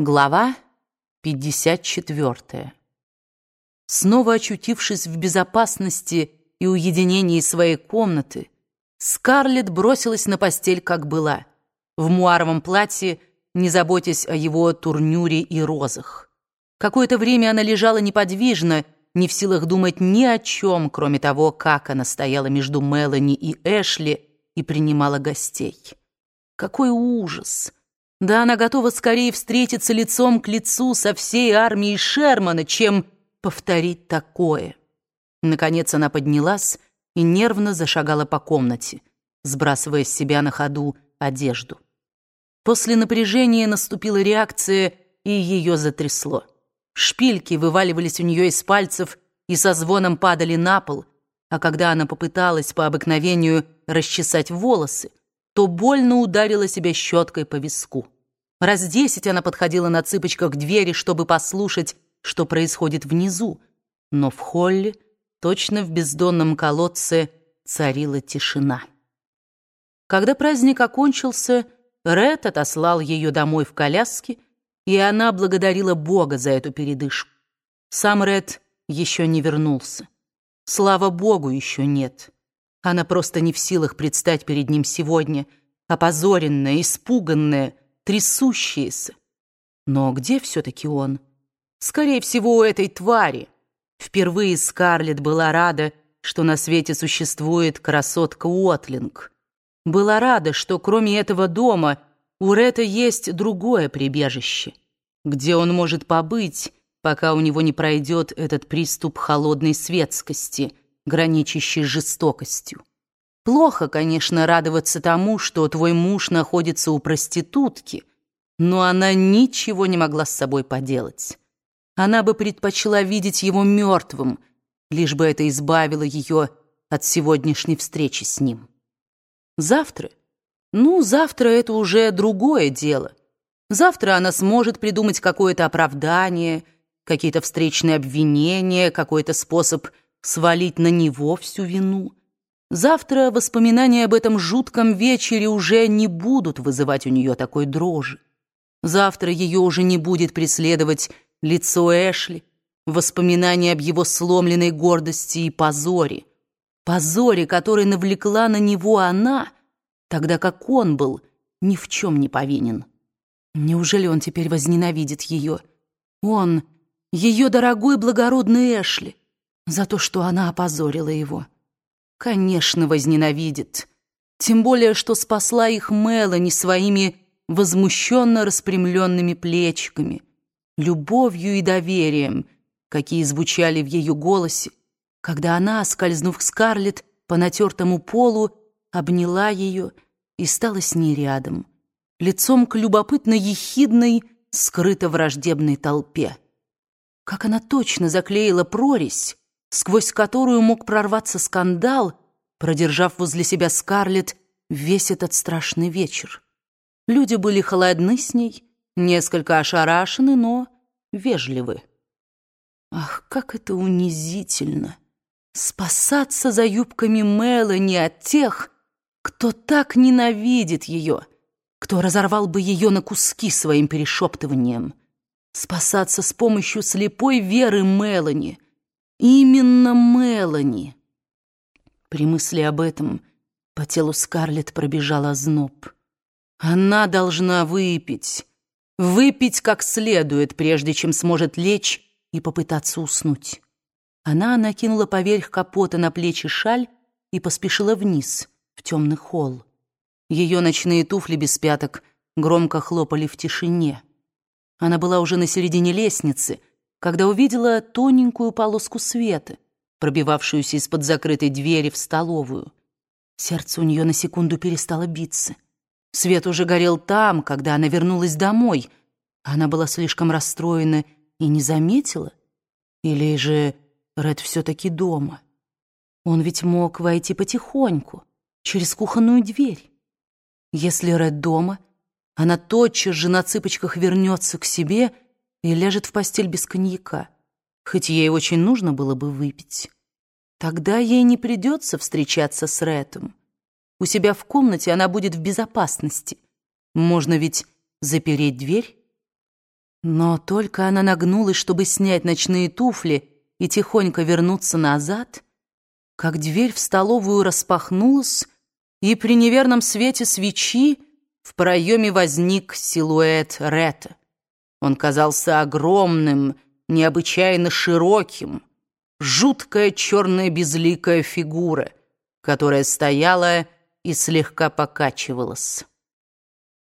Глава 54. Снова очутившись в безопасности и уединении своей комнаты, Скарлетт бросилась на постель, как была, в муаровом платье, не заботясь о его турнюре и розах. Какое-то время она лежала неподвижно, не в силах думать ни о чем, кроме того, как она стояла между Мелани и Эшли и принимала гостей. Какой ужас! Да она готова скорее встретиться лицом к лицу со всей армией Шермана, чем повторить такое. Наконец она поднялась и нервно зашагала по комнате, сбрасывая с себя на ходу одежду. После напряжения наступила реакция, и ее затрясло. Шпильки вываливались у нее из пальцев и со звоном падали на пол, а когда она попыталась по обыкновению расчесать волосы, то больно ударила себя щеткой по виску. Раз десять она подходила на цыпочках к двери, чтобы послушать, что происходит внизу, но в холле, точно в бездонном колодце, царила тишина. Когда праздник окончился, Ред отослал ее домой в коляске, и она благодарила Бога за эту передышку. Сам Ред еще не вернулся. Слава Богу, еще нет. Она просто не в силах предстать перед ним сегодня, опозоренная, испуганная, трясущаяся. Но где все-таки он? Скорее всего, у этой твари. Впервые Скарлетт была рада, что на свете существует красотка Уотлинг. Была рада, что кроме этого дома у Ретта есть другое прибежище, где он может побыть, пока у него не пройдет этот приступ холодной светскости — граничащей жестокостью. Плохо, конечно, радоваться тому, что твой муж находится у проститутки, но она ничего не могла с собой поделать. Она бы предпочла видеть его мертвым, лишь бы это избавило ее от сегодняшней встречи с ним. Завтра? Ну, завтра это уже другое дело. Завтра она сможет придумать какое-то оправдание, какие-то встречные обвинения, какой-то способ свалить на него всю вину. Завтра воспоминания об этом жутком вечере уже не будут вызывать у нее такой дрожи. Завтра ее уже не будет преследовать лицо Эшли, воспоминания об его сломленной гордости и позоре. Позоре, который навлекла на него она, тогда как он был ни в чем не повинен. Неужели он теперь возненавидит ее? Он, ее дорогой благородный Эшли, за то, что она опозорила его. Конечно, возненавидит. Тем более, что спасла их Мелани своими возмущенно распрямленными плечиками, любовью и доверием, какие звучали в ее голосе, когда она, скользнув к Скарлетт по натертому полу, обняла ее и стала с ней рядом, лицом к любопытно-ехидной, скрыто-враждебной толпе. Как она точно заклеила прорезь, сквозь которую мог прорваться скандал, продержав возле себя Скарлетт весь этот страшный вечер. Люди были холодны с ней, несколько ошарашены, но вежливы. Ах, как это унизительно! Спасаться за юбками Мелани от тех, кто так ненавидит ее, кто разорвал бы ее на куски своим перешептыванием. Спасаться с помощью слепой веры Мелани — Именно Мелани. При мысли об этом по телу Скарлетт пробежал озноб. Она должна выпить. Выпить как следует, прежде чем сможет лечь и попытаться уснуть. Она накинула поверх капота на плечи шаль и поспешила вниз, в темный холл. Ее ночные туфли без пяток громко хлопали в тишине. Она была уже на середине лестницы — когда увидела тоненькую полоску света, пробивавшуюся из-под закрытой двери в столовую. Сердце у нее на секунду перестало биться. Свет уже горел там, когда она вернулась домой. Она была слишком расстроена и не заметила. Или же Ред все-таки дома? Он ведь мог войти потихоньку, через кухонную дверь. Если Ред дома, она тотчас же на цыпочках вернется к себе — и ляжет в постель без коньяка, хоть ей очень нужно было бы выпить. Тогда ей не придется встречаться с Рэтом. У себя в комнате она будет в безопасности. Можно ведь запереть дверь Но только она нагнулась, чтобы снять ночные туфли и тихонько вернуться назад, как дверь в столовую распахнулась, и при неверном свете свечи в проеме возник силуэт Ретта. Он казался огромным, необычайно широким, жуткая черная безликая фигура, которая стояла и слегка покачивалась.